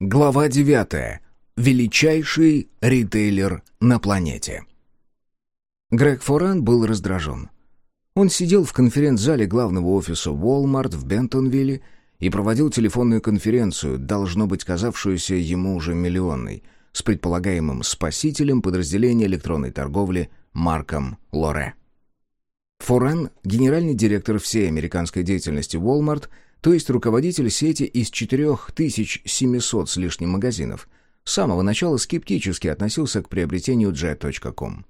Глава 9. Величайший ритейлер на планете. Грег Форан был раздражен. Он сидел в конференц-зале главного офиса Walmart в Бентонвилле и проводил телефонную конференцию, должно быть казавшуюся ему уже миллионной, с предполагаемым спасителем подразделения электронной торговли Марком Лоре. Форан, генеральный директор всей американской деятельности Walmart, то есть руководитель сети из 4700 с лишним магазинов, с самого начала скептически относился к приобретению Jet.com.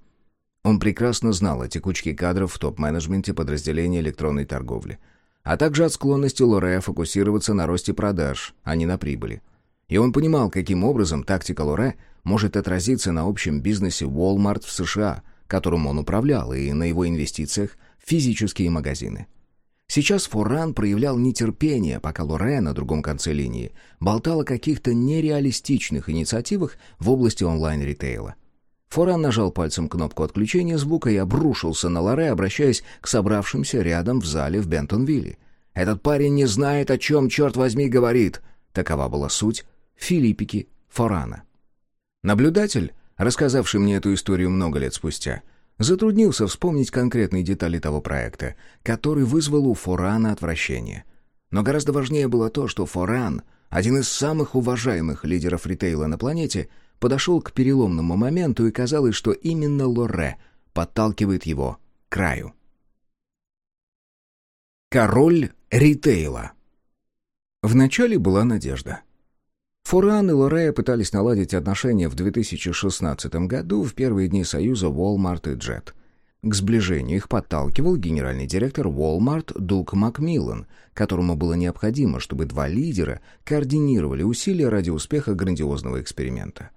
Он прекрасно знал о текучке кадров в топ-менеджменте подразделения электронной торговли, а также от склонности Лорея фокусироваться на росте продаж, а не на прибыли. И он понимал, каким образом тактика Лоре может отразиться на общем бизнесе Walmart в США, которым он управлял, и на его инвестициях в физические магазины. Сейчас Форан проявлял нетерпение, пока Лоре на другом конце линии болтал о каких-то нереалистичных инициативах в области онлайн-ритейла. Форан нажал пальцем кнопку отключения звука и обрушился на Лоре, обращаясь к собравшимся рядом в зале в Бентонвилле. «Этот парень не знает, о чем, черт возьми, говорит!» Такова была суть Филиппики Форана. Наблюдатель, рассказавший мне эту историю много лет спустя, — Затруднился вспомнить конкретные детали того проекта, который вызвал у Форана отвращение. Но гораздо важнее было то, что Форан, один из самых уважаемых лидеров ритейла на планете, подошел к переломному моменту и казалось, что именно Лоре подталкивает его к краю. Король ритейла Вначале была надежда. Фуран и Лорея пытались наладить отношения в 2016 году в первые дни союза Walmart и Jet. К сближению их подталкивал генеральный директор Walmart Дук Макмиллан, которому было необходимо, чтобы два лидера координировали усилия ради успеха грандиозного эксперимента.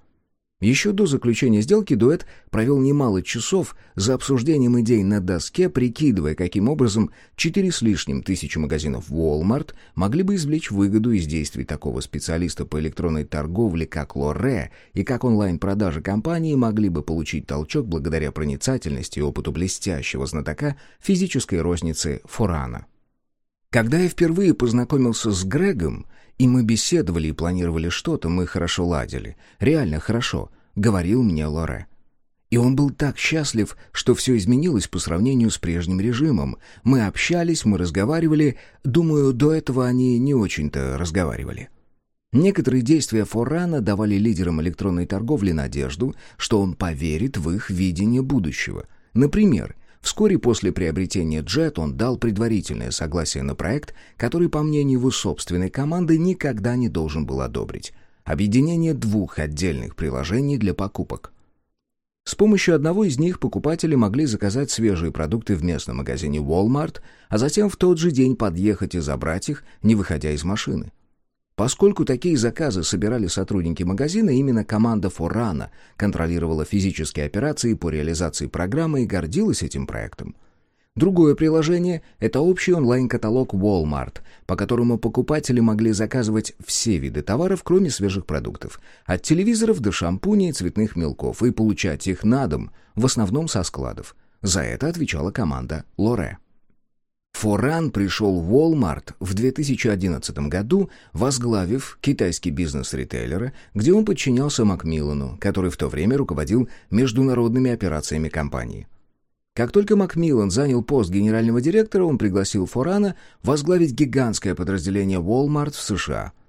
Еще до заключения сделки дуэт провел немало часов за обсуждением идей на доске, прикидывая, каким образом четыре с лишним тысячи магазинов Walmart могли бы извлечь выгоду из действий такого специалиста по электронной торговле, как Лоре, и как онлайн-продажи компании могли бы получить толчок благодаря проницательности и опыту блестящего знатока физической розницы Форана. Когда я впервые познакомился с Грегом, и мы беседовали и планировали что-то, мы хорошо ладили. Реально хорошо, говорил мне Лоре. И он был так счастлив, что все изменилось по сравнению с прежним режимом. Мы общались, мы разговаривали. Думаю, до этого они не очень-то разговаривали. Некоторые действия Форана давали лидерам электронной торговли надежду, что он поверит в их видение будущего. Например, Вскоре после приобретения Jet он дал предварительное согласие на проект, который, по мнению его собственной команды, никогда не должен был одобрить. Объединение двух отдельных приложений для покупок. С помощью одного из них покупатели могли заказать свежие продукты в местном магазине Walmart, а затем в тот же день подъехать и забрать их, не выходя из машины. Поскольку такие заказы собирали сотрудники магазина, именно команда Форана контролировала физические операции по реализации программы и гордилась этим проектом. Другое приложение — это общий онлайн-каталог Walmart, по которому покупатели могли заказывать все виды товаров, кроме свежих продуктов, от телевизоров до шампуней и цветных мелков, и получать их на дом, в основном со складов. За это отвечала команда Лоре. Форан пришел в Walmart в 2011 году, возглавив китайский бизнес ритейлера, где он подчинялся Макмиллану, который в то время руководил международными операциями компании. Как только Макмиллан занял пост генерального директора, он пригласил Форана возглавить гигантское подразделение Walmart в США –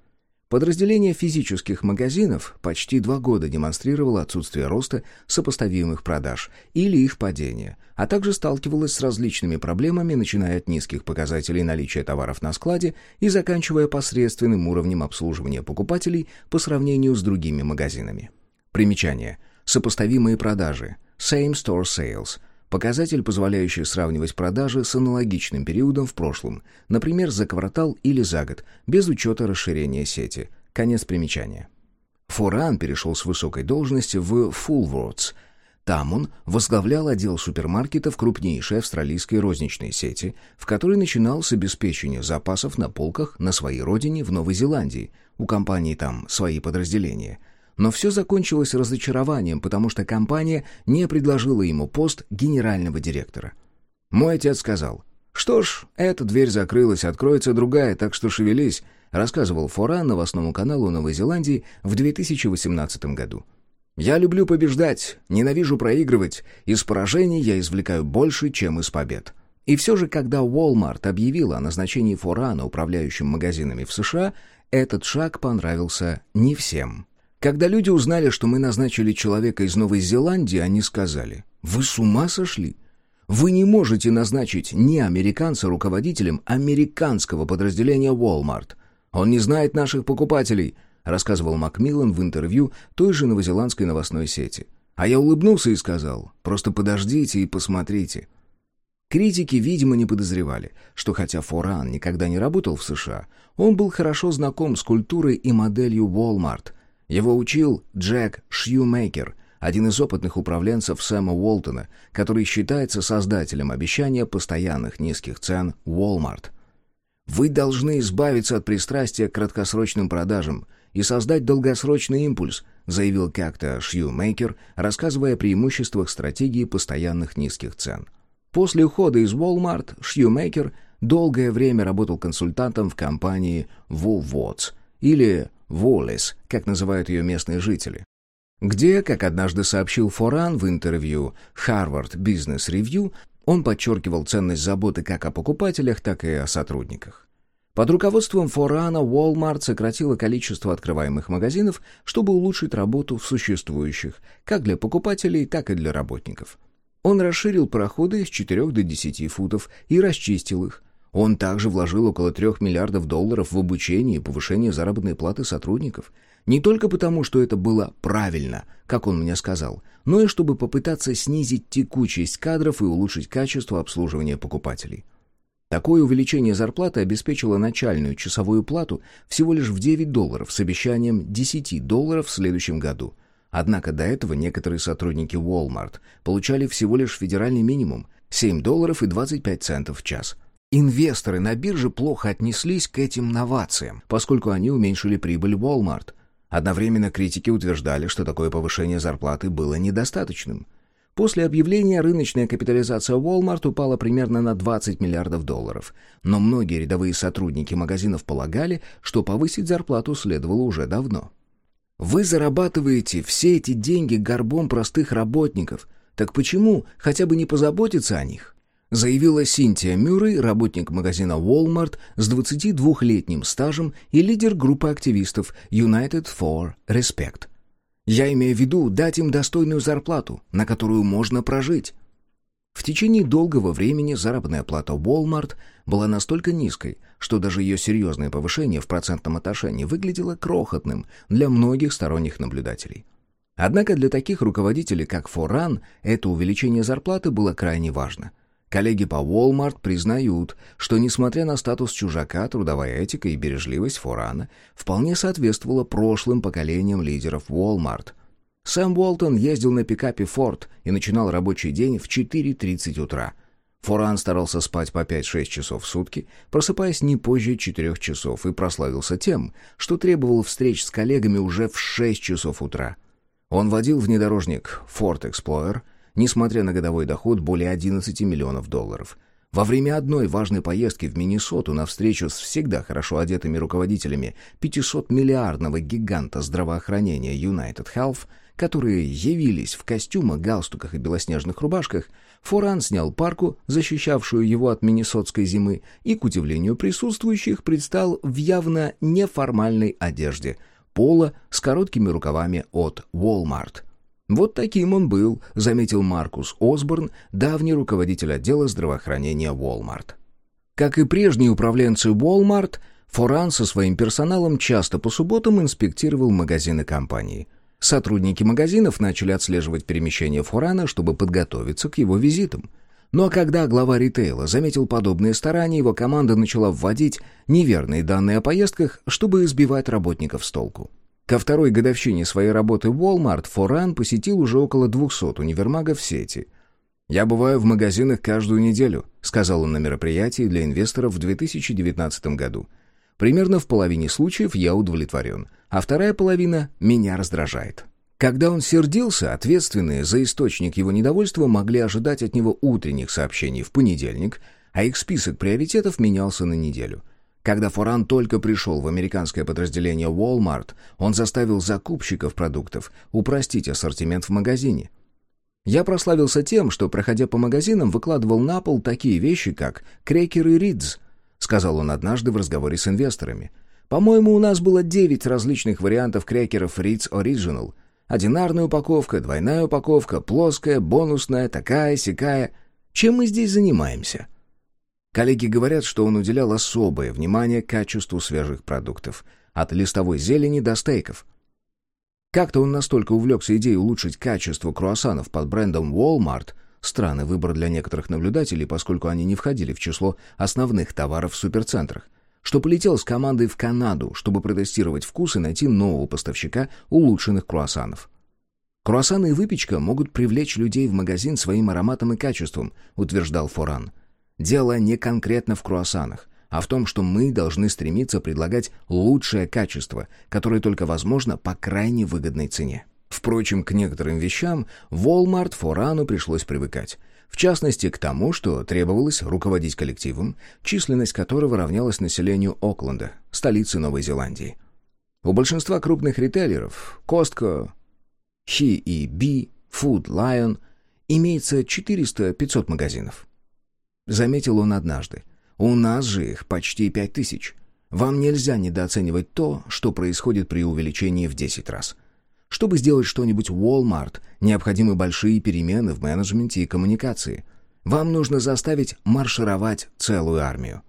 Подразделение физических магазинов почти два года демонстрировало отсутствие роста сопоставимых продаж или их падения, а также сталкивалось с различными проблемами, начиная от низких показателей наличия товаров на складе и заканчивая посредственным уровнем обслуживания покупателей по сравнению с другими магазинами. Примечание. Сопоставимые продажи. Same Store Sales – Показатель, позволяющий сравнивать продажи с аналогичным периодом в прошлом, например, за квартал или за год, без учета расширения сети. Конец примечания. Форан перешел с высокой должности в Fullwords. Там он возглавлял отдел супермаркетов крупнейшей австралийской розничной сети, в которой начинал с обеспечения запасов на полках на своей родине в Новой Зеландии. У компании там свои подразделения – но все закончилось разочарованием, потому что компания не предложила ему пост генерального директора. Мой отец сказал, «Что ж, эта дверь закрылась, откроется другая, так что шевелись». рассказывал Форан новостному каналу Новой Зеландии в 2018 году. «Я люблю побеждать, ненавижу проигрывать. Из поражений я извлекаю больше, чем из побед». И все же, когда Walmart объявила о назначении Форана управляющим магазинами в США, этот шаг понравился не всем. Когда люди узнали, что мы назначили человека из Новой Зеландии, они сказали, «Вы с ума сошли? Вы не можете назначить не американца руководителем американского подразделения Walmart. Он не знает наших покупателей», рассказывал Макмиллан в интервью той же новозеландской новостной сети. А я улыбнулся и сказал, «Просто подождите и посмотрите». Критики, видимо, не подозревали, что хотя Форан никогда не работал в США, он был хорошо знаком с культурой и моделью Walmart. Его учил Джек Шьюмейкер, один из опытных управленцев Сэма Уолтона, который считается создателем обещания постоянных низких цен Walmart. «Вы должны избавиться от пристрастия к краткосрочным продажам и создать долгосрочный импульс», заявил как-то Шьюмейкер, рассказывая о преимуществах стратегии постоянных низких цен. После ухода из Walmart Шьюмейкер долгое время работал консультантом в компании Woolworths или Wallace, как называют ее местные жители, где, как однажды сообщил Форан в интервью Harvard Business Review, он подчеркивал ценность заботы как о покупателях, так и о сотрудниках. Под руководством Форана Walmart сократила количество открываемых магазинов, чтобы улучшить работу в существующих, как для покупателей, так и для работников. Он расширил проходы с 4 до 10 футов и расчистил их. Он также вложил около 3 миллиардов долларов в обучение и повышение заработной платы сотрудников. Не только потому, что это было правильно, как он мне сказал, но и чтобы попытаться снизить текучесть кадров и улучшить качество обслуживания покупателей. Такое увеличение зарплаты обеспечило начальную часовую плату всего лишь в 9 долларов с обещанием 10 долларов в следующем году – Однако до этого некоторые сотрудники Walmart получали всего лишь федеральный минимум – 7 долларов и 25 центов в час. Инвесторы на бирже плохо отнеслись к этим новациям, поскольку они уменьшили прибыль Walmart. Одновременно критики утверждали, что такое повышение зарплаты было недостаточным. После объявления рыночная капитализация Walmart упала примерно на 20 миллиардов долларов, но многие рядовые сотрудники магазинов полагали, что повысить зарплату следовало уже давно. Вы зарабатываете все эти деньги горбом простых работников. Так почему хотя бы не позаботиться о них? Заявила Синтия Мюррей, работник магазина Walmart с 22-летним стажем и лидер группы активистов United for Respect. Я имею в виду дать им достойную зарплату, на которую можно прожить. В течение долгого времени заработная плата Walmart была настолько низкой, что даже ее серьезное повышение в процентном отношении выглядело крохотным для многих сторонних наблюдателей. Однако для таких руководителей, как Форан, это увеличение зарплаты было крайне важно. Коллеги по Walmart признают, что, несмотря на статус чужака, трудовая этика и бережливость Форана вполне соответствовала прошлым поколениям лидеров Walmart. Сэм Уолтон ездил на пикапе Ford и начинал рабочий день в 4.30 утра – Форан старался спать по 5-6 часов в сутки, просыпаясь не позже 4 часов, и прославился тем, что требовал встреч с коллегами уже в 6 часов утра. Он водил внедорожник Ford Explorer, несмотря на годовой доход более 11 миллионов долларов. Во время одной важной поездки в Миннесоту на встречу с всегда хорошо одетыми руководителями 500-миллиардного гиганта здравоохранения United Health, которые явились в костюмах, галстуках и белоснежных рубашках, Форан снял парку, защищавшую его от миннесотской зимы, и, к удивлению присутствующих, предстал в явно неформальной одежде, пола с короткими рукавами от Walmart. «Вот таким он был», — заметил Маркус Осборн, давний руководитель отдела здравоохранения Walmart. Как и прежние управленцы Walmart, Форан со своим персоналом часто по субботам инспектировал магазины компании — Сотрудники магазинов начали отслеживать перемещение Фурана, чтобы подготовиться к его визитам. Но когда глава ритейла заметил подобные старания, его команда начала вводить неверные данные о поездках, чтобы избивать работников с толку. Ко второй годовщине своей работы в Walmart Форан посетил уже около 200 универмагов сети. «Я бываю в магазинах каждую неделю», — сказал он на мероприятии для инвесторов в 2019 году. «Примерно в половине случаев я удовлетворен а вторая половина меня раздражает. Когда он сердился, ответственные за источник его недовольства могли ожидать от него утренних сообщений в понедельник, а их список приоритетов менялся на неделю. Когда Форан только пришел в американское подразделение Walmart, он заставил закупщиков продуктов упростить ассортимент в магазине. Я прославился тем, что, проходя по магазинам, выкладывал на пол такие вещи, как крекеры Ридз, сказал он однажды в разговоре с инвесторами. По-моему, у нас было девять различных вариантов крекеров Ritz Original. Одинарная упаковка, двойная упаковка, плоская, бонусная, такая, сякая. Чем мы здесь занимаемся? Коллеги говорят, что он уделял особое внимание качеству свежих продуктов. От листовой зелени до стейков. Как-то он настолько увлекся идеей улучшить качество круассанов под брендом Walmart, странный выбор для некоторых наблюдателей, поскольку они не входили в число основных товаров в суперцентрах, что полетел с командой в Канаду, чтобы протестировать вкус и найти нового поставщика улучшенных круассанов. Круассаны и выпечка могут привлечь людей в магазин своим ароматом и качеством, утверждал Форан. Дело не конкретно в круассанах а в том, что мы должны стремиться предлагать лучшее качество, которое только возможно по крайне выгодной цене. Впрочем, к некоторым вещам Walmart Форану пришлось привыкать. В частности, к тому, что требовалось руководить коллективом, численность которого равнялась населению Окленда, столицы Новой Зеландии. У большинства крупных ритейлеров Costco, H&B, Food Lion имеется 400-500 магазинов. Заметил он однажды. У нас же их почти пять тысяч. Вам нельзя недооценивать то, что происходит при увеличении в 10 раз. Чтобы сделать что-нибудь Walmart, необходимы большие перемены в менеджменте и коммуникации. Вам нужно заставить маршировать целую армию.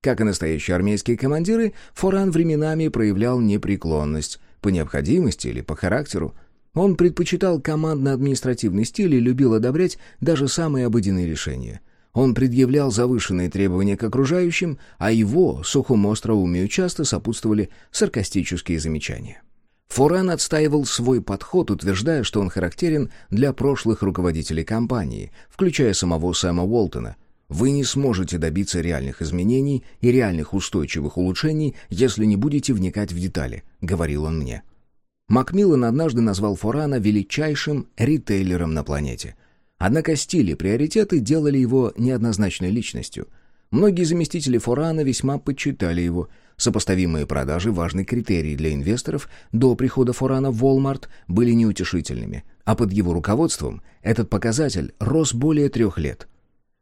Как и настоящие армейские командиры, Форан временами проявлял непреклонность, по необходимости или по характеру. Он предпочитал командно-административный стиль и любил одобрять даже самые обыденные решения – он предъявлял завышенные требования к окружающим, а его сухому остроумию часто сопутствовали саркастические замечания. Форан отстаивал свой подход, утверждая, что он характерен для прошлых руководителей компании, включая самого Сэма Уолтона. «Вы не сможете добиться реальных изменений и реальных устойчивых улучшений, если не будете вникать в детали», — говорил он мне. Макмиллан однажды назвал Форана величайшим ритейлером на планете — Однако стиль и приоритеты делали его неоднозначной личностью. Многие заместители Форана весьма почитали его. Сопоставимые продажи, важный критерий для инвесторов, до прихода Форана в Walmart были неутешительными, а под его руководством этот показатель рос более трех лет –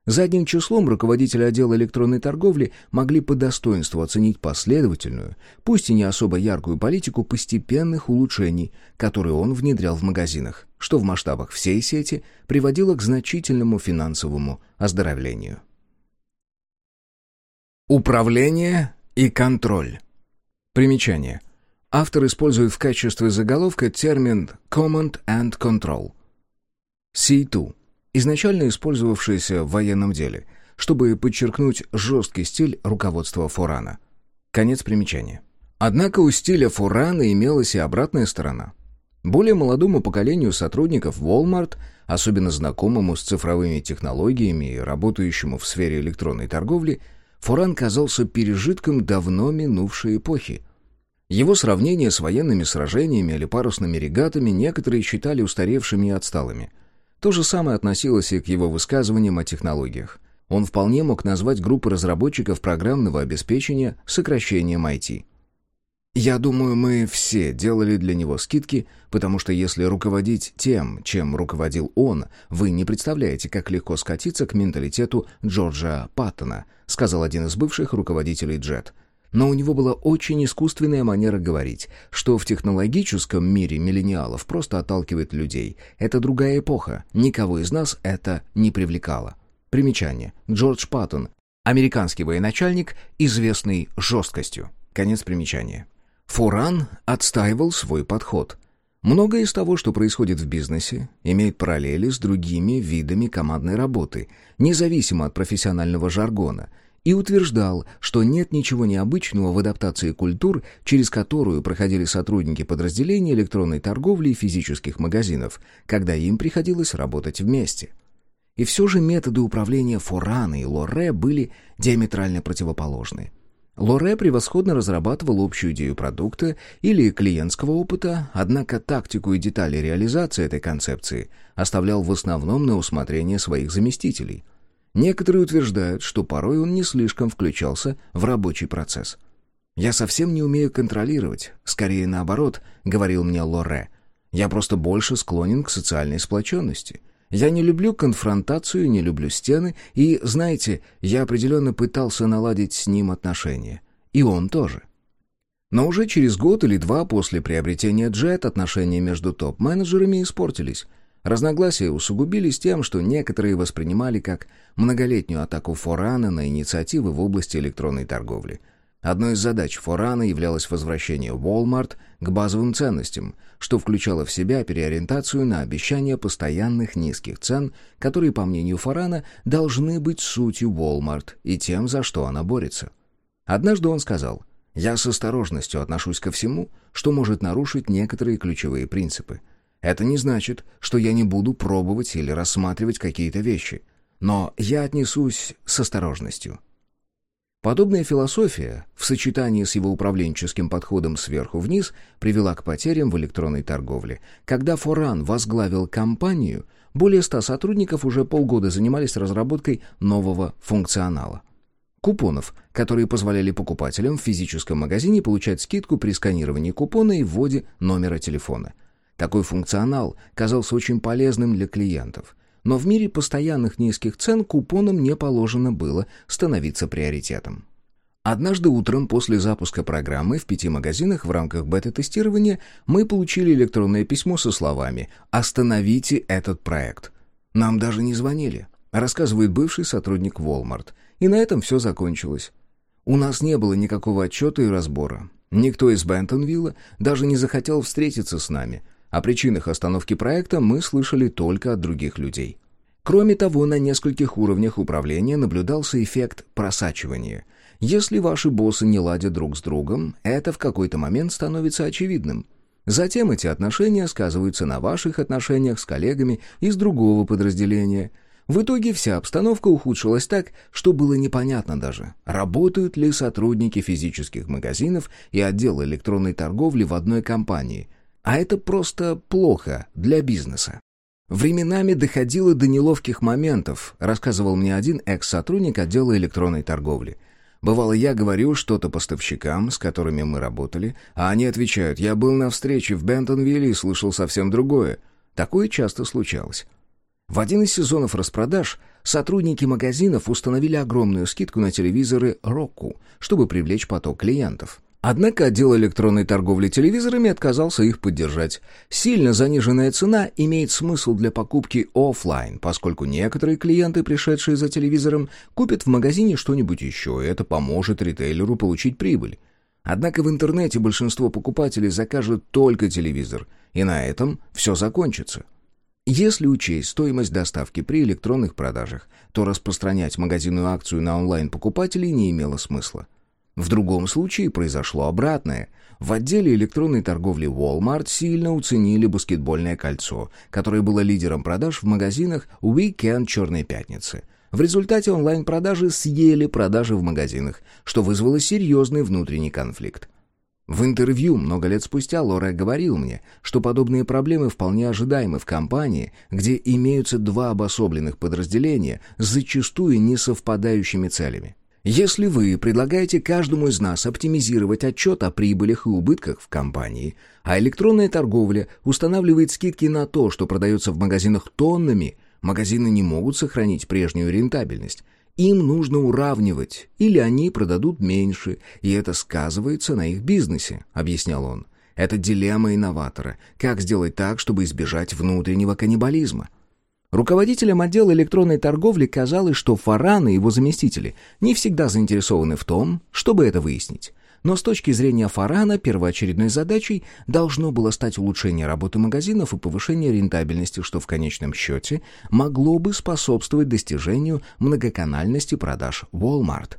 Задним числом руководители отдела электронной торговли могли по достоинству оценить последовательную, пусть и не особо яркую политику постепенных улучшений, которые он внедрял в магазинах, что в масштабах всей сети приводило к значительному финансовому оздоровлению. Управление и контроль. Примечание. Автор использует в качестве заголовка термин «command and control». C2 изначально использовавшееся в военном деле, чтобы подчеркнуть жесткий стиль руководства Форана. Конец примечания. Однако у стиля Форана имелась и обратная сторона. Более молодому поколению сотрудников Walmart, особенно знакомому с цифровыми технологиями и работающему в сфере электронной торговли, Форан казался пережитком давно минувшей эпохи. Его сравнение с военными сражениями или парусными регатами некоторые считали устаревшими и отсталыми – то же самое относилось и к его высказываниям о технологиях. Он вполне мог назвать группу разработчиков программного обеспечения сокращением IT. Я думаю, мы все делали для него скидки, потому что если руководить тем, чем руководил он, вы не представляете, как легко скатиться к менталитету Джорджа Паттона, сказал один из бывших руководителей Джет. Но у него была очень искусственная манера говорить, что в технологическом мире миллениалов просто отталкивает людей. Это другая эпоха, никого из нас это не привлекало. Примечание. Джордж Паттон, американский военачальник, известный жесткостью. Конец примечания. Фуран отстаивал свой подход. Многое из того, что происходит в бизнесе, имеет параллели с другими видами командной работы, независимо от профессионального жаргона – и утверждал, что нет ничего необычного в адаптации культур, через которую проходили сотрудники подразделений электронной торговли и физических магазинов, когда им приходилось работать вместе. И все же методы управления Форана и Лоре были диаметрально противоположны. Лоре превосходно разрабатывал общую идею продукта или клиентского опыта, однако тактику и детали реализации этой концепции оставлял в основном на усмотрение своих заместителей – Некоторые утверждают, что порой он не слишком включался в рабочий процесс. «Я совсем не умею контролировать, скорее наоборот», — говорил мне Лоре. «Я просто больше склонен к социальной сплоченности. Я не люблю конфронтацию, не люблю стены, и, знаете, я определенно пытался наладить с ним отношения. И он тоже». Но уже через год или два после приобретения Джет отношения между топ-менеджерами испортились. Разногласия усугубились тем, что некоторые воспринимали как многолетнюю атаку Форана на инициативы в области электронной торговли. Одной из задач Форана являлось возвращение Walmart к базовым ценностям, что включало в себя переориентацию на обещания постоянных низких цен, которые, по мнению Форана, должны быть сутью Walmart и тем, за что она борется. Однажды он сказал – я с осторожностью отношусь ко всему, что может нарушить некоторые ключевые принципы. Это не значит, что я не буду пробовать или рассматривать какие-то вещи, но я отнесусь с осторожностью. Подобная философия, в сочетании с его управленческим подходом сверху вниз, привела к потерям в электронной торговле. Когда Форан возглавил компанию, более ста сотрудников уже полгода занимались разработкой нового функционала купонов, которые позволяли покупателям в физическом магазине получать скидку при сканировании купона и вводе номера телефона. Такой функционал казался очень полезным для клиентов. Но в мире постоянных низких цен купонам не положено было становиться приоритетом. Однажды утром после запуска программы в пяти магазинах в рамках бета-тестирования мы получили электронное письмо со словами «Остановите этот проект». Нам даже не звонили, рассказывает бывший сотрудник Walmart – и на этом все закончилось. У нас не было никакого отчета и разбора. Никто из Бентонвилла даже не захотел встретиться с нами. О причинах остановки проекта мы слышали только от других людей. Кроме того, на нескольких уровнях управления наблюдался эффект просачивания. Если ваши боссы не ладят друг с другом, это в какой-то момент становится очевидным. Затем эти отношения сказываются на ваших отношениях с коллегами из другого подразделения – в итоге вся обстановка ухудшилась так, что было непонятно даже, работают ли сотрудники физических магазинов и отдела электронной торговли в одной компании. А это просто плохо для бизнеса. Временами доходило до неловких моментов, рассказывал мне один экс-сотрудник отдела электронной торговли. Бывало, я говорю что-то поставщикам, с которыми мы работали, а они отвечают, я был на встрече в Бентонвилле и слышал совсем другое. Такое часто случалось. В один из сезонов распродаж сотрудники магазинов установили огромную скидку на телевизоры Roku, чтобы привлечь поток клиентов. Однако отдел электронной торговли телевизорами отказался их поддержать. Сильно заниженная цена имеет смысл для покупки офлайн, поскольку некоторые клиенты, пришедшие за телевизором, купят в магазине что-нибудь еще, и это поможет ритейлеру получить прибыль. Однако в интернете большинство покупателей закажут только телевизор, и на этом все закончится. Если учесть стоимость доставки при электронных продажах, то распространять магазинную акцию на онлайн-покупателей не имело смысла. В другом случае произошло обратное. В отделе электронной торговли Walmart сильно уценили баскетбольное кольцо, которое было лидером продаж в магазинах Weekend Черной Пятницы. В результате онлайн-продажи съели продажи в магазинах, что вызвало серьезный внутренний конфликт. В интервью много лет спустя Лора говорил мне, что подобные проблемы вполне ожидаемы в компании, где имеются два обособленных подразделения с зачастую не совпадающими целями. Если вы предлагаете каждому из нас оптимизировать отчет о прибылях и убытках в компании, а электронная торговля устанавливает скидки на то, что продается в магазинах тоннами, магазины не могут сохранить прежнюю рентабельность, им нужно уравнивать, или они продадут меньше, и это сказывается на их бизнесе», — объяснял он. «Это дилемма инноватора. Как сделать так, чтобы избежать внутреннего каннибализма?» Руководителям отдела электронной торговли казалось, что Фаран и его заместители не всегда заинтересованы в том, чтобы это выяснить. Но с точки зрения Фарана первоочередной задачей должно было стать улучшение работы магазинов и повышение рентабельности, что в конечном счете могло бы способствовать достижению многоканальности продаж Walmart.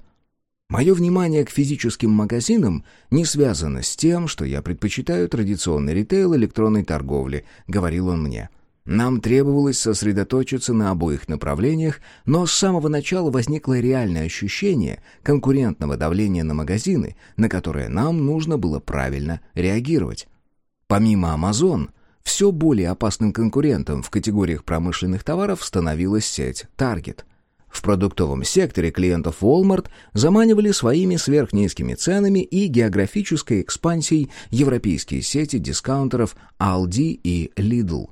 Мое внимание к физическим магазинам не связано с тем, что я предпочитаю традиционный ритейл электронной торговли, говорил он мне. Нам требовалось сосредоточиться на обоих направлениях, но с самого начала возникло реальное ощущение конкурентного давления на магазины, на которое нам нужно было правильно реагировать. Помимо Amazon, все более опасным конкурентом в категориях промышленных товаров становилась сеть Target. В продуктовом секторе клиентов Walmart заманивали своими сверхнизкими ценами и географической экспансией европейские сети дискаунтеров Aldi и Lidl.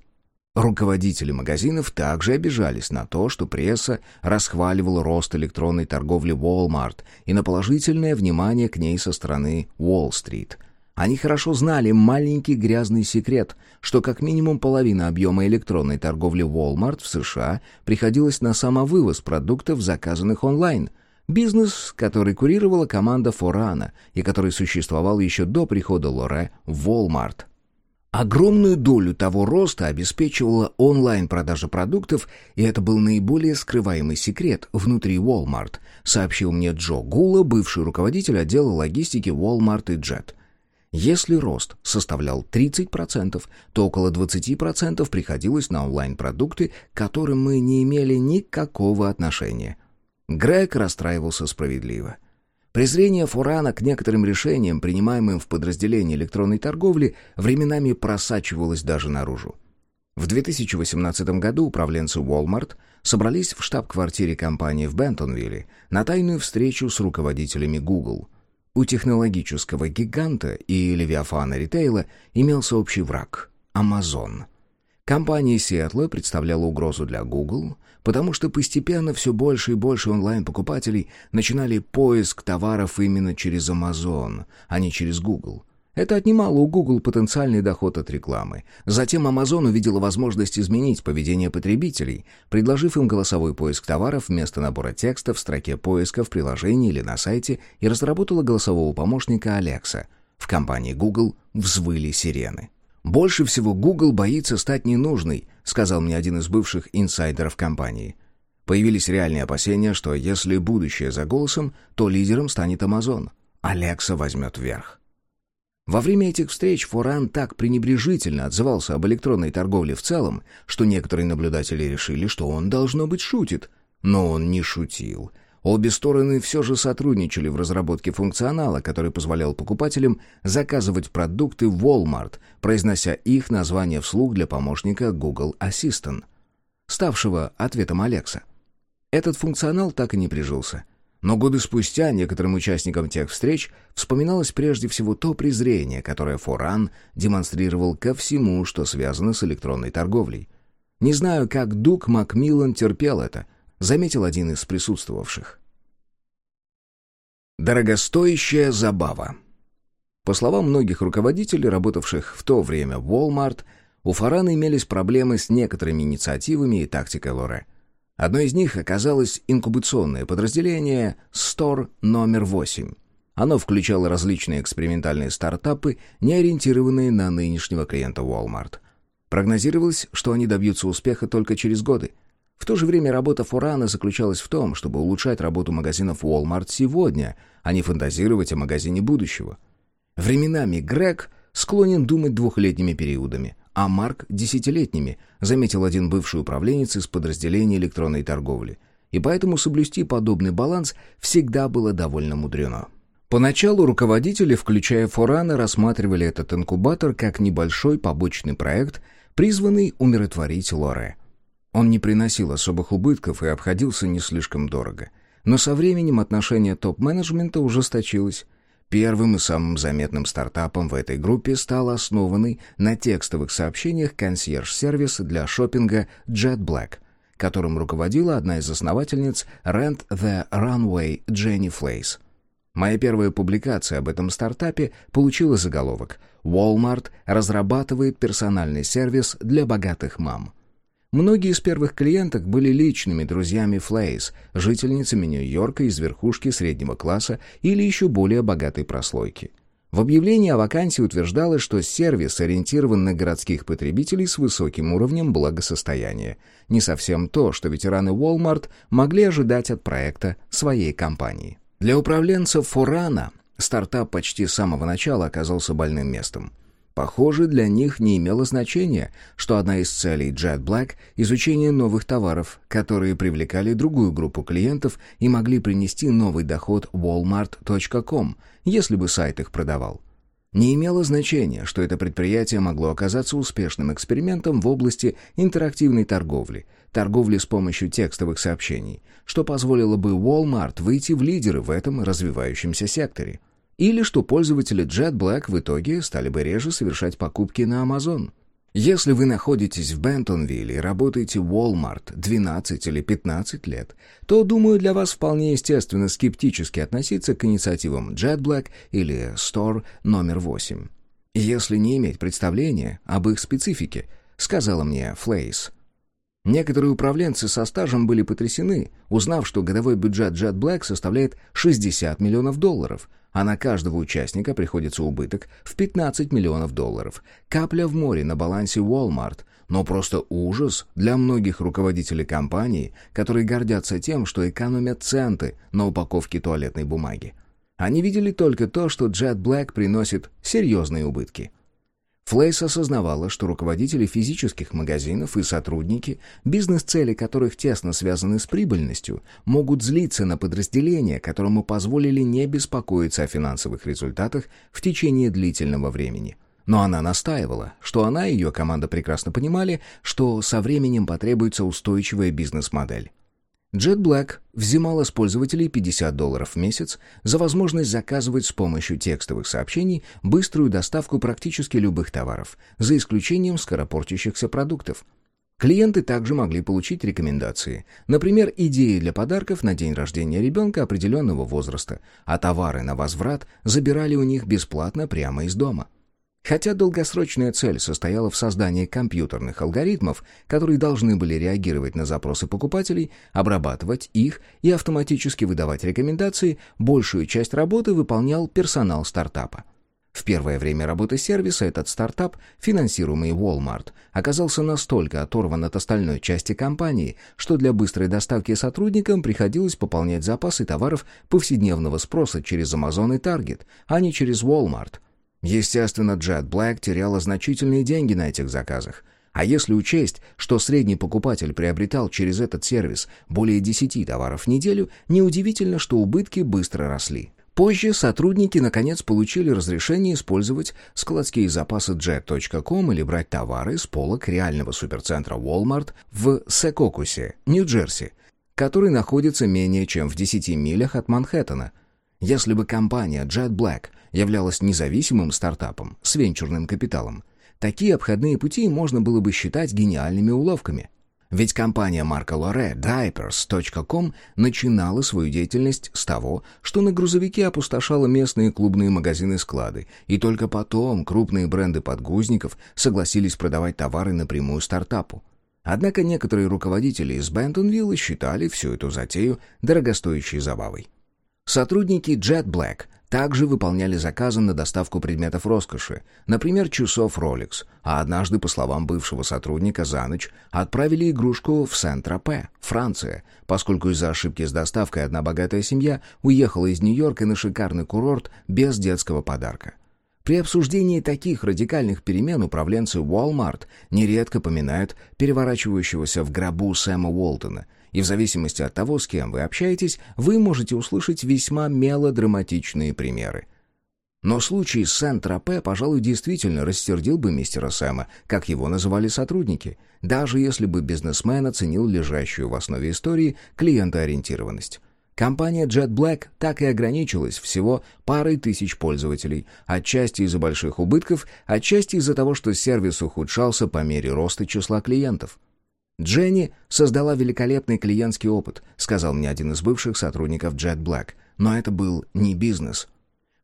Руководители магазинов также обижались на то, что пресса расхваливала рост электронной торговли Walmart и на положительное внимание к ней со стороны Уолл-стрит – они хорошо знали маленький грязный секрет, что как минимум половина объема электронной торговли Walmart в США приходилась на самовывоз продуктов, заказанных онлайн. Бизнес, который курировала команда Форана и который существовал еще до прихода Лоре в Walmart. Огромную долю того роста обеспечивала онлайн-продажа продуктов, и это был наиболее скрываемый секрет внутри Walmart, сообщил мне Джо Гула, бывший руководитель отдела логистики Walmart и Jet. Если рост составлял 30%, то около 20% приходилось на онлайн-продукты, к которым мы не имели никакого отношения. Грег расстраивался справедливо. Презрение Фурана к некоторым решениям, принимаемым в подразделении электронной торговли, временами просачивалось даже наружу. В 2018 году управленцы Walmart собрались в штаб-квартире компании в Бентонвилле на тайную встречу с руководителями Google – у технологического гиганта и левиафана ритейла имелся общий враг — Amazon. Компания Сиэтла представляла угрозу для Google, потому что постепенно все больше и больше онлайн-покупателей начинали поиск товаров именно через Amazon, а не через Google — это отнимало у Google потенциальный доход от рекламы. Затем Amazon увидела возможность изменить поведение потребителей, предложив им голосовой поиск товаров вместо набора текста в строке поиска в приложении или на сайте и разработала голосового помощника Alexa. В компании Google взвыли сирены. «Больше всего Google боится стать ненужной», сказал мне один из бывших инсайдеров компании. Появились реальные опасения, что если будущее за голосом, то лидером станет Amazon. Alexa возьмет верх. Во время этих встреч Форан так пренебрежительно отзывался об электронной торговле в целом, что некоторые наблюдатели решили, что он, должно быть, шутит. Но он не шутил. Обе стороны все же сотрудничали в разработке функционала, который позволял покупателям заказывать продукты в Walmart, произнося их название вслух для помощника Google Assistant, ставшего ответом Алекса. Этот функционал так и не прижился. Но годы спустя некоторым участникам тех встреч вспоминалось прежде всего то презрение, которое Форан демонстрировал ко всему, что связано с электронной торговлей. Не знаю, как Дук Макмиллан терпел это, заметил один из присутствовавших. Дорогостоящая забава. По словам многих руководителей, работавших в то время в Walmart, у Форана имелись проблемы с некоторыми инициативами и тактикой Лоре. Одно из них оказалось инкубационное подразделение «Стор номер 8». Оно включало различные экспериментальные стартапы, не ориентированные на нынешнего клиента Walmart. Прогнозировалось, что они добьются успеха только через годы. В то же время работа Фурана заключалась в том, чтобы улучшать работу магазинов Walmart сегодня, а не фантазировать о магазине будущего. Временами Грег склонен думать двухлетними периодами, а Марк — десятилетними, заметил один бывший управленец из подразделения электронной торговли. И поэтому соблюсти подобный баланс всегда было довольно мудрено. Поначалу руководители, включая Форана, рассматривали этот инкубатор как небольшой побочный проект, призванный умиротворить Лоре. Он не приносил особых убытков и обходился не слишком дорого. Но со временем отношение топ-менеджмента ужесточилось. Первым и самым заметным стартапом в этой группе стал основанный на текстовых сообщениях консьерж-сервис для шопинга JetBlack, которым руководила одна из основательниц Rent the Runway Jenny Флейс. Моя первая публикация об этом стартапе получила заголовок «Walmart разрабатывает персональный сервис для богатых мам». Многие из первых клиенток были личными друзьями Флейс, жительницами Нью-Йорка из верхушки среднего класса или еще более богатой прослойки. В объявлении о вакансии утверждалось, что сервис ориентирован на городских потребителей с высоким уровнем благосостояния. Не совсем то, что ветераны Walmart могли ожидать от проекта своей компании. Для управленцев Форана стартап почти с самого начала оказался больным местом. Похоже, для них не имело значения, что одна из целей Jet Black — изучение новых товаров, которые привлекали другую группу клиентов и могли принести новый доход Walmart.com, если бы сайт их продавал. Не имело значения, что это предприятие могло оказаться успешным экспериментом в области интерактивной торговли, торговли с помощью текстовых сообщений, что позволило бы Walmart выйти в лидеры в этом развивающемся секторе. Или что пользователи JetBlack в итоге стали бы реже совершать покупки на Amazon. Если вы находитесь в Бентонвилле и работаете в Walmart 12 или 15 лет, то, думаю, для вас вполне естественно скептически относиться к инициативам JetBlack или Store номер 8. Если не иметь представления об их специфике, сказала мне Флейс. Некоторые управленцы со стажем были потрясены, узнав, что годовой бюджет JetBlack составляет 60 миллионов долларов – а на каждого участника приходится убыток в 15 миллионов долларов. Капля в море на балансе Walmart, но просто ужас для многих руководителей компании, которые гордятся тем, что экономят центы на упаковке туалетной бумаги. Они видели только то, что Jet Black приносит серьезные убытки – Флейс осознавала, что руководители физических магазинов и сотрудники, бизнес-цели которых тесно связаны с прибыльностью, могут злиться на подразделение, которому позволили не беспокоиться о финансовых результатах в течение длительного времени. Но она настаивала, что она и ее команда прекрасно понимали, что со временем потребуется устойчивая бизнес-модель. JetBlack взимала с пользователей 50 долларов в месяц за возможность заказывать с помощью текстовых сообщений быструю доставку практически любых товаров, за исключением скоропортящихся продуктов. Клиенты также могли получить рекомендации, например, идеи для подарков на день рождения ребенка определенного возраста, а товары на возврат забирали у них бесплатно прямо из дома. Хотя долгосрочная цель состояла в создании компьютерных алгоритмов, которые должны были реагировать на запросы покупателей, обрабатывать их и автоматически выдавать рекомендации, большую часть работы выполнял персонал стартапа. В первое время работы сервиса этот стартап, финансируемый Walmart, оказался настолько оторван от остальной части компании, что для быстрой доставки сотрудникам приходилось пополнять запасы товаров повседневного спроса через Amazon и Target, а не через Walmart – Естественно, Jet Black теряла значительные деньги на этих заказах. А если учесть, что средний покупатель приобретал через этот сервис более 10 товаров в неделю, неудивительно, что убытки быстро росли. Позже сотрудники наконец получили разрешение использовать складские запасы Jet.com или брать товары с полок реального суперцентра Walmart в Секокусе, Нью-Джерси, который находится менее чем в 10 милях от Манхэттена. Если бы компания Jet Black являлась независимым стартапом с венчурным капиталом, такие обходные пути можно было бы считать гениальными уловками. Ведь компания Марка Лоре Diapers.com начинала свою деятельность с того, что на грузовике опустошала местные клубные магазины-склады, и только потом крупные бренды подгузников согласились продавать товары напрямую стартапу. Однако некоторые руководители из Бентонвилла считали всю эту затею дорогостоящей забавой. Сотрудники Jet Black также выполняли заказы на доставку предметов роскоши, например, часов Rolex, а однажды, по словам бывшего сотрудника, за ночь отправили игрушку в Сент-Тропе, Франция, поскольку из-за ошибки с доставкой одна богатая семья уехала из Нью-Йорка на шикарный курорт без детского подарка. При обсуждении таких радикальных перемен управленцы Walmart нередко поминают переворачивающегося в гробу Сэма Уолтона – и в зависимости от того, с кем вы общаетесь, вы можете услышать весьма мелодраматичные примеры. Но случай с Сент-Тропе, пожалуй, действительно рассердил бы мистера Сэма, как его называли сотрудники, даже если бы бизнесмен оценил лежащую в основе истории клиентоориентированность. Компания Jet Black так и ограничилась всего парой тысяч пользователей, отчасти из-за больших убытков, отчасти из-за того, что сервис ухудшался по мере роста числа клиентов. «Дженни создала великолепный клиентский опыт», сказал мне один из бывших сотрудников Jet Black. Но это был не бизнес.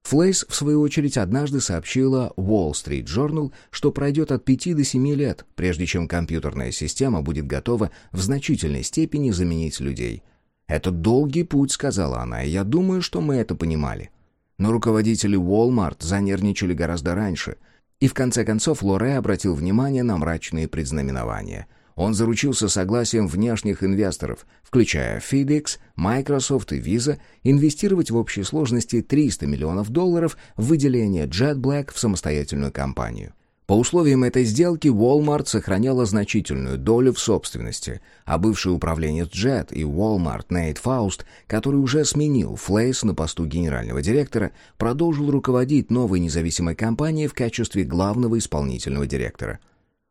Флейс, в свою очередь, однажды сообщила Wall Street Journal, что пройдет от 5 до 7 лет, прежде чем компьютерная система будет готова в значительной степени заменить людей. «Это долгий путь», — сказала она, — «и я думаю, что мы это понимали». Но руководители Walmart занервничали гораздо раньше, и в конце концов Лоре обратил внимание на мрачные предзнаменования — он заручился согласием внешних инвесторов, включая FedEx, Microsoft и Visa, инвестировать в общей сложности 300 миллионов долларов в выделение JetBlack в самостоятельную компанию. По условиям этой сделки Walmart сохраняла значительную долю в собственности, а бывший управленец Jet и Walmart Нейт Фауст, который уже сменил Флейс на посту генерального директора, продолжил руководить новой независимой компанией в качестве главного исполнительного директора.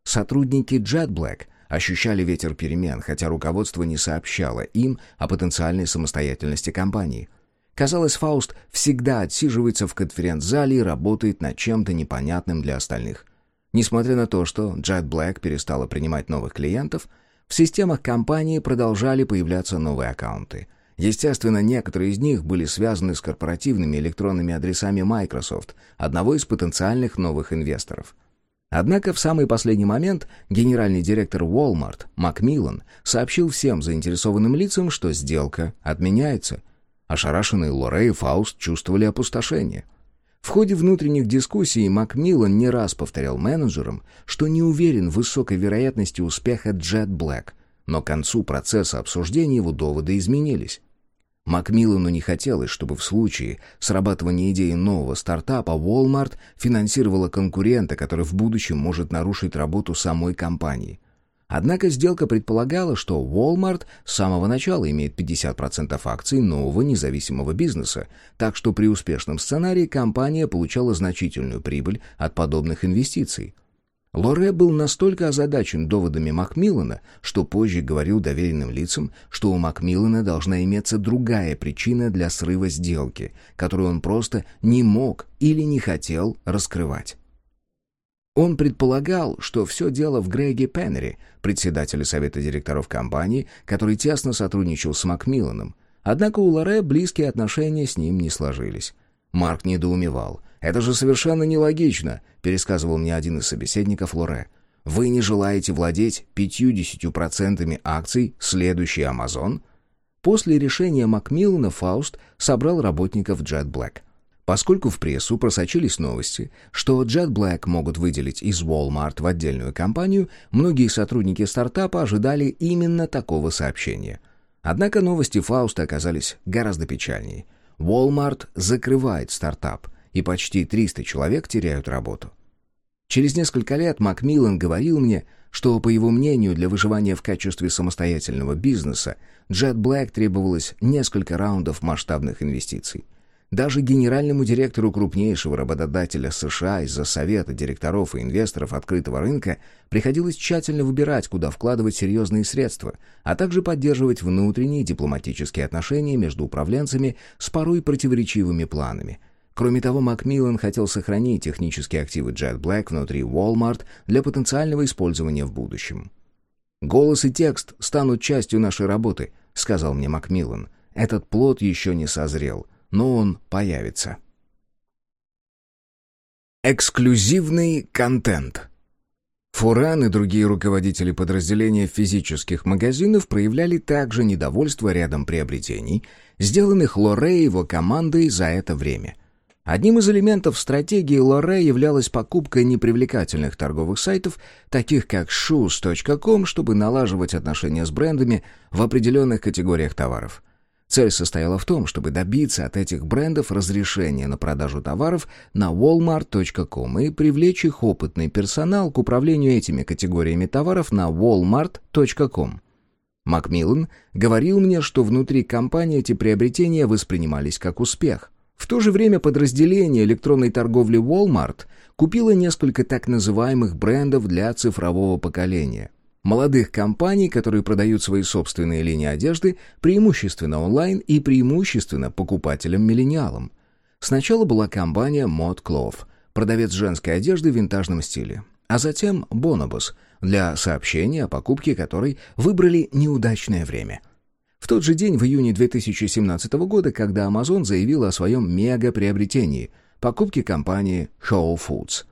Сотрудники Jet Black ощущали ветер перемен, хотя руководство не сообщало им о потенциальной самостоятельности компании. Казалось, Фауст всегда отсиживается в конференц-зале и работает над чем-то непонятным для остальных – Несмотря на то, что Jet Black перестала принимать новых клиентов, в системах компании продолжали появляться новые аккаунты. Естественно, некоторые из них были связаны с корпоративными электронными адресами Microsoft, одного из потенциальных новых инвесторов. Однако в самый последний момент генеральный директор Walmart Макмиллан сообщил всем заинтересованным лицам, что сделка отменяется. Ошарашенные Лоре и Фауст чувствовали опустошение – в ходе внутренних дискуссий Макмиллан не раз повторял менеджерам, что не уверен в высокой вероятности успеха Jet Black, но к концу процесса обсуждения его доводы изменились. Макмиллану не хотелось, чтобы в случае срабатывания идеи нового стартапа Walmart финансировала конкурента, который в будущем может нарушить работу самой компании. Однако сделка предполагала, что Walmart с самого начала имеет 50% акций нового независимого бизнеса, так что при успешном сценарии компания получала значительную прибыль от подобных инвестиций. Лоре был настолько озадачен доводами Макмиллана, что позже говорил доверенным лицам, что у Макмиллана должна иметься другая причина для срыва сделки, которую он просто не мог или не хотел раскрывать. Он предполагал, что все дело в Греге Пеннери, председателе совета директоров компании, который тесно сотрудничал с Макмилланом. Однако у Лоре близкие отношения с ним не сложились. Марк недоумевал. «Это же совершенно нелогично», — пересказывал мне один из собеседников Лоре. «Вы не желаете владеть 50% акций следующий Амазон?» После решения Макмиллана Фауст собрал работников Jet Black. Поскольку в прессу просочились новости, что Jet Black могут выделить из Walmart в отдельную компанию, многие сотрудники стартапа ожидали именно такого сообщения. Однако новости Фауста оказались гораздо печальнее. Walmart закрывает стартап, и почти 300 человек теряют работу. Через несколько лет Макмиллан говорил мне, что, по его мнению, для выживания в качестве самостоятельного бизнеса Jet Black требовалось несколько раундов масштабных инвестиций. Даже генеральному директору крупнейшего работодателя США из-за совета директоров и инвесторов открытого рынка приходилось тщательно выбирать, куда вкладывать серьезные средства, а также поддерживать внутренние дипломатические отношения между управленцами с порой противоречивыми планами. Кроме того, Макмиллан хотел сохранить технические активы Jet Black внутри Walmart для потенциального использования в будущем. «Голос и текст станут частью нашей работы», — сказал мне Макмиллан. «Этот плод еще не созрел» но он появится. Эксклюзивный контент. Фуран и другие руководители подразделения физических магазинов проявляли также недовольство рядом приобретений, сделанных Лоре и его командой за это время. Одним из элементов стратегии Лоре являлась покупка непривлекательных торговых сайтов, таких как shoes.com, чтобы налаживать отношения с брендами в определенных категориях товаров. Цель состояла в том, чтобы добиться от этих брендов разрешения на продажу товаров на walmart.com и привлечь их опытный персонал к управлению этими категориями товаров на walmart.com. Макмиллан говорил мне, что внутри компании эти приобретения воспринимались как успех. В то же время подразделение электронной торговли Walmart купило несколько так называемых брендов для цифрового поколения молодых компаний, которые продают свои собственные линии одежды преимущественно онлайн и преимущественно покупателям-миллениалам. Сначала была компания Mod Cloth, продавец женской одежды в винтажном стиле, а затем Bonobos, для сообщения о покупке которой выбрали неудачное время. В тот же день, в июне 2017 года, когда Amazon заявила о своем мега-приобретении – покупке компании Whole Foods.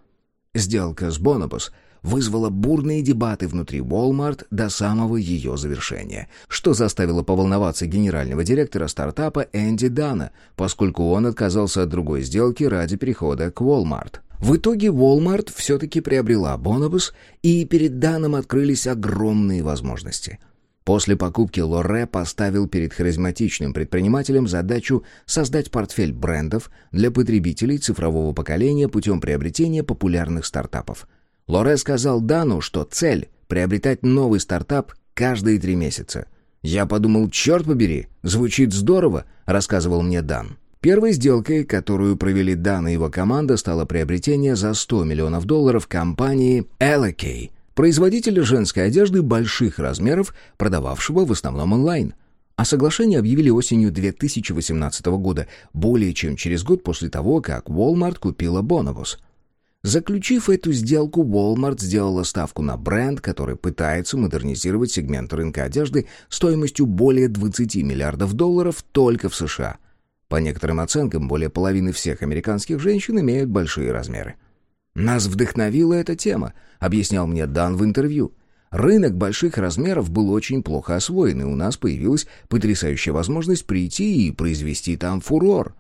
Сделка с Bonobos – вызвало бурные дебаты внутри Walmart до самого ее завершения, что заставило поволноваться генерального директора стартапа Энди Дана, поскольку он отказался от другой сделки ради перехода к Walmart. В итоге Walmart все-таки приобрела Bonobus, и перед Даном открылись огромные возможности. После покупки Лоре поставил перед харизматичным предпринимателем задачу создать портфель брендов для потребителей цифрового поколения путем приобретения популярных стартапов – Лоре сказал Дану, что цель — приобретать новый стартап каждые три месяца. «Я подумал, черт побери, звучит здорово», — рассказывал мне Дан. Первой сделкой, которую провели Дан и его команда, стало приобретение за 100 миллионов долларов компании Elakay, производителя женской одежды больших размеров, продававшего в основном онлайн. А соглашение объявили осенью 2018 года, более чем через год после того, как Walmart купила Bonobos — Заключив эту сделку, Walmart сделала ставку на бренд, который пытается модернизировать сегмент рынка одежды стоимостью более 20 миллиардов долларов только в США. По некоторым оценкам, более половины всех американских женщин имеют большие размеры. «Нас вдохновила эта тема», — объяснял мне Дан в интервью. «Рынок больших размеров был очень плохо освоен, и у нас появилась потрясающая возможность прийти и произвести там фурор».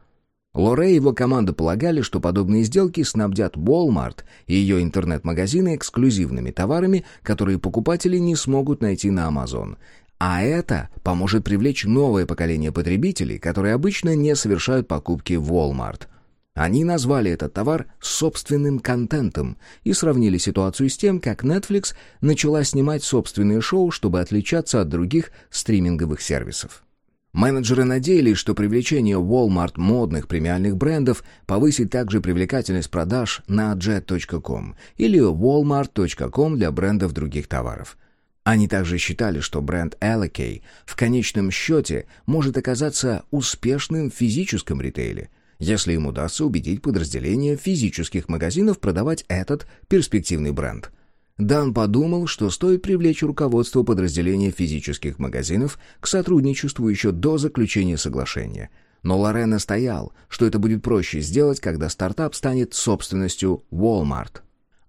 Лоре и его команда полагали, что подобные сделки снабдят Walmart и ее интернет-магазины эксклюзивными товарами, которые покупатели не смогут найти на Amazon. А это поможет привлечь новое поколение потребителей, которые обычно не совершают покупки в Walmart. Они назвали этот товар собственным контентом и сравнили ситуацию с тем, как Netflix начала снимать собственные шоу, чтобы отличаться от других стриминговых сервисов. Менеджеры надеялись, что привлечение Walmart модных премиальных брендов повысит также привлекательность продаж на jet.com или walmart.com для брендов других товаров. Они также считали, что бренд Allocay в конечном счете может оказаться успешным в физическом ритейле, если им удастся убедить подразделения физических магазинов продавать этот перспективный бренд – Дан подумал, что стоит привлечь руководство подразделения физических магазинов к сотрудничеству еще до заключения соглашения. Но Лорен настоял, что это будет проще сделать, когда стартап станет собственностью Walmart.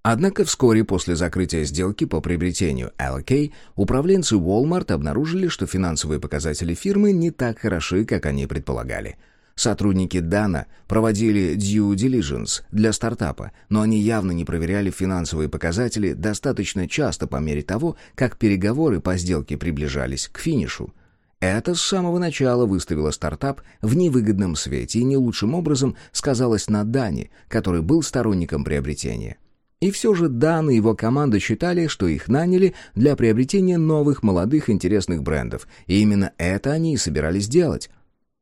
Однако вскоре после закрытия сделки по приобретению LK управленцы Walmart обнаружили, что финансовые показатели фирмы не так хороши, как они предполагали – Сотрудники Дана проводили due diligence для стартапа, но они явно не проверяли финансовые показатели достаточно часто по мере того, как переговоры по сделке приближались к финишу. Это с самого начала выставило стартап в невыгодном свете и не лучшим образом сказалось на Дане, который был сторонником приобретения. И все же Дан и его команда считали, что их наняли для приобретения новых молодых интересных брендов, и именно это они и собирались делать.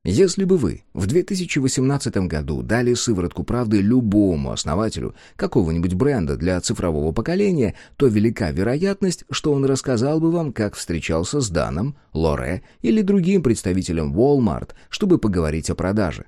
Если бы вы в 2018 году дали сыворотку правды любому основателю какого-нибудь бренда для цифрового поколения, то велика вероятность, что он рассказал бы вам, как встречался с Даном, Лоре или другим представителем Walmart, чтобы поговорить о продаже.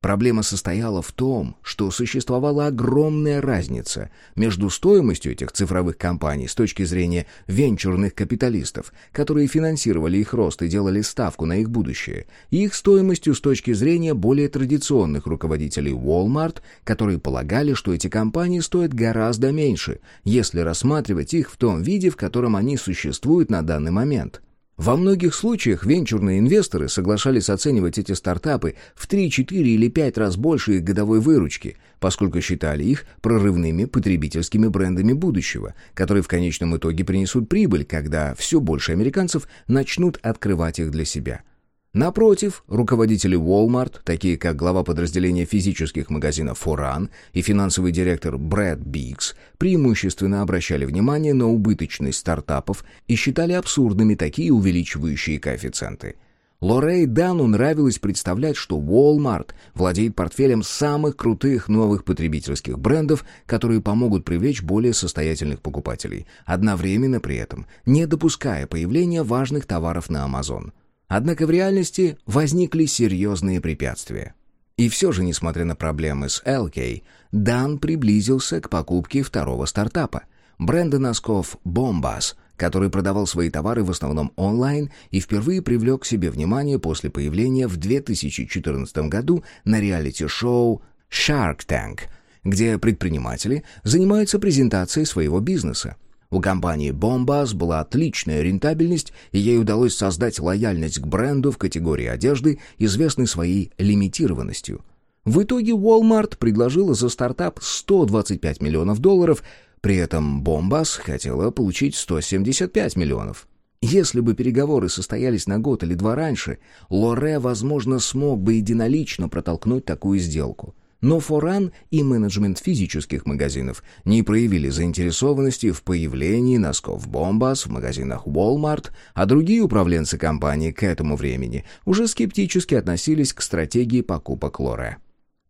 Проблема состояла в том, что существовала огромная разница между стоимостью этих цифровых компаний с точки зрения венчурных капиталистов, которые финансировали их рост и делали ставку на их будущее, и их стоимостью с точки зрения более традиционных руководителей Walmart, которые полагали, что эти компании стоят гораздо меньше, если рассматривать их в том виде, в котором они существуют на данный момент – во многих случаях венчурные инвесторы соглашались оценивать эти стартапы в 3, 4 или 5 раз больше их годовой выручки, поскольку считали их прорывными потребительскими брендами будущего, которые в конечном итоге принесут прибыль, когда все больше американцев начнут открывать их для себя – Напротив, руководители Walmart, такие как глава подразделения физических магазинов Форан и финансовый директор Брэд Бикс, преимущественно обращали внимание на убыточность стартапов и считали абсурдными такие увеличивающие коэффициенты. Лорей Дану нравилось представлять, что Walmart владеет портфелем самых крутых новых потребительских брендов, которые помогут привлечь более состоятельных покупателей, одновременно при этом не допуская появления важных товаров на Amazon. Однако в реальности возникли серьезные препятствия. И все же, несмотря на проблемы с LK, Дан приблизился к покупке второго стартапа – бренда носков Bombas, который продавал свои товары в основном онлайн и впервые привлек к себе внимание после появления в 2014 году на реалити-шоу Shark Tank, где предприниматели занимаются презентацией своего бизнеса. У компании Bombas была отличная рентабельность, и ей удалось создать лояльность к бренду в категории одежды, известной своей лимитированностью. В итоге Walmart предложила за стартап 125 миллионов долларов, при этом Bombas хотела получить 175 миллионов. Если бы переговоры состоялись на год или два раньше, Лоре, возможно, смог бы единолично протолкнуть такую сделку. Но Форан и менеджмент физических магазинов не проявили заинтересованности в появлении носков Бомбас в магазинах Walmart, а другие управленцы компании к этому времени уже скептически относились к стратегии покупок Лоре.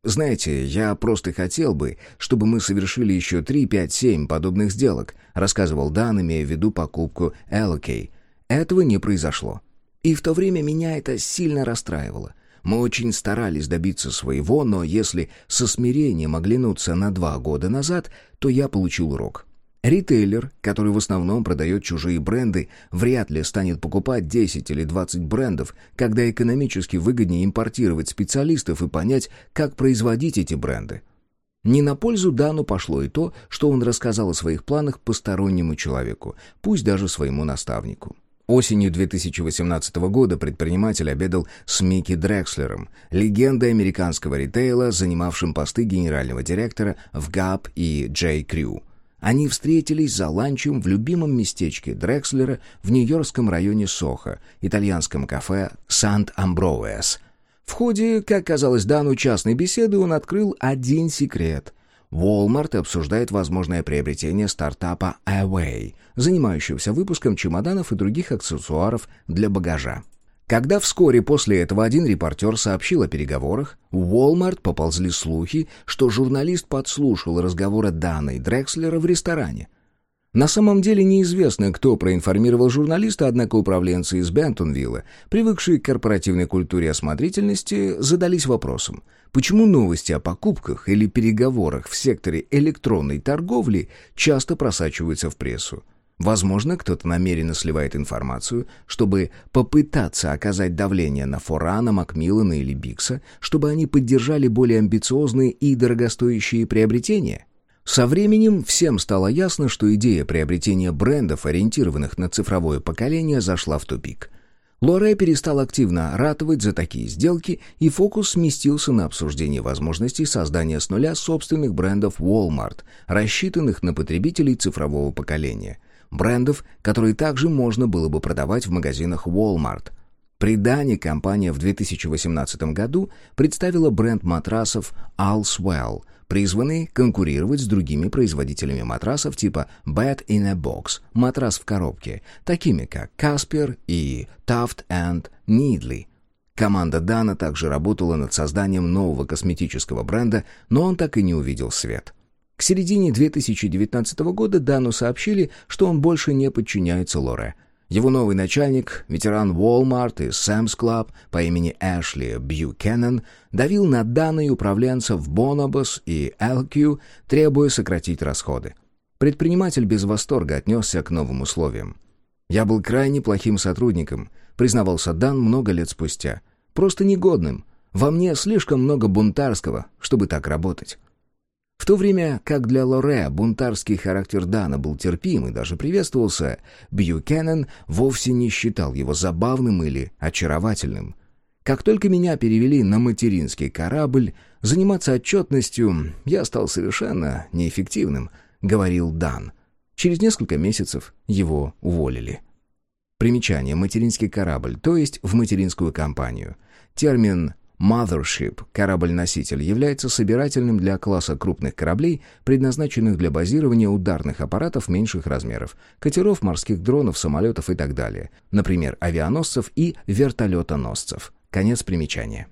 «Знаете, я просто хотел бы, чтобы мы совершили еще 3, 5, 7 подобных сделок», рассказывал Дан, имея в виду покупку Элокей. Этого не произошло. И в то время меня это сильно расстраивало. Мы очень старались добиться своего, но если со смирением оглянуться на два года назад, то я получил урок. Ритейлер, который в основном продает чужие бренды, вряд ли станет покупать 10 или 20 брендов, когда экономически выгоднее импортировать специалистов и понять, как производить эти бренды. Не на пользу Дану пошло и то, что он рассказал о своих планах постороннему человеку, пусть даже своему наставнику. Осенью 2018 года предприниматель обедал с Микки Дрекслером, легендой американского ритейла, занимавшим посты генерального директора в Gap и J. Crew. Они встретились за ланчем в любимом местечке Дрекслера в нью-йоркском районе Сохо, итальянском кафе «Сант-Амброуэс». В ходе, как казалось Дану, частной беседы он открыл один секрет — Walmart обсуждает возможное приобретение стартапа Away, занимающегося выпуском чемоданов и других аксессуаров для багажа. Когда вскоре после этого один репортер сообщил о переговорах, в Walmart поползли слухи, что журналист подслушал разговоры Дана и Дрекслера в ресторане – на самом деле неизвестно, кто проинформировал журналиста, однако управленцы из Бентонвилла, привыкшие к корпоративной культуре осмотрительности, задались вопросом, почему новости о покупках или переговорах в секторе электронной торговли часто просачиваются в прессу. Возможно, кто-то намеренно сливает информацию, чтобы попытаться оказать давление на Форана, Макмиллана или Бикса, чтобы они поддержали более амбициозные и дорогостоящие приобретения. Со временем всем стало ясно, что идея приобретения брендов, ориентированных на цифровое поколение, зашла в тупик. Лоре перестал активно ратовать за такие сделки, и фокус сместился на обсуждение возможностей создания с нуля собственных брендов Walmart, рассчитанных на потребителей цифрового поколения. Брендов, которые также можно было бы продавать в магазинах Walmart. При Дане компания в 2018 году представила бренд матрасов Allswell – призванный конкурировать с другими производителями матрасов типа Bed in a Box, матрас в коробке, такими как Casper и Taft and Needley. Команда Дана также работала над созданием нового косметического бренда, но он так и не увидел свет. К середине 2019 года Дану сообщили, что он больше не подчиняется Лоре – его новый начальник, ветеран Walmart и Sam's Club по имени Эшли Бьюкеннон, давил на данные управленцев Bonobos и LQ, требуя сократить расходы. Предприниматель без восторга отнесся к новым условиям. «Я был крайне плохим сотрудником», — признавался Дан много лет спустя. «Просто негодным. Во мне слишком много бунтарского, чтобы так работать». То время как для Лоре бунтарский характер Дана был терпим и даже приветствовался, Бьюкеннен вовсе не считал его забавным или очаровательным. Как только меня перевели на материнский корабль, заниматься отчетностью я стал совершенно неэффективным, говорил Дан. Через несколько месяцев его уволили. Примечание «материнский корабль», то есть в материнскую компанию. Термин Mothership, корабль-носитель, является собирательным для класса крупных кораблей, предназначенных для базирования ударных аппаратов меньших размеров, катеров, морских дронов, самолетов и так далее, например, авианосцев и вертолетоносцев. Конец примечания.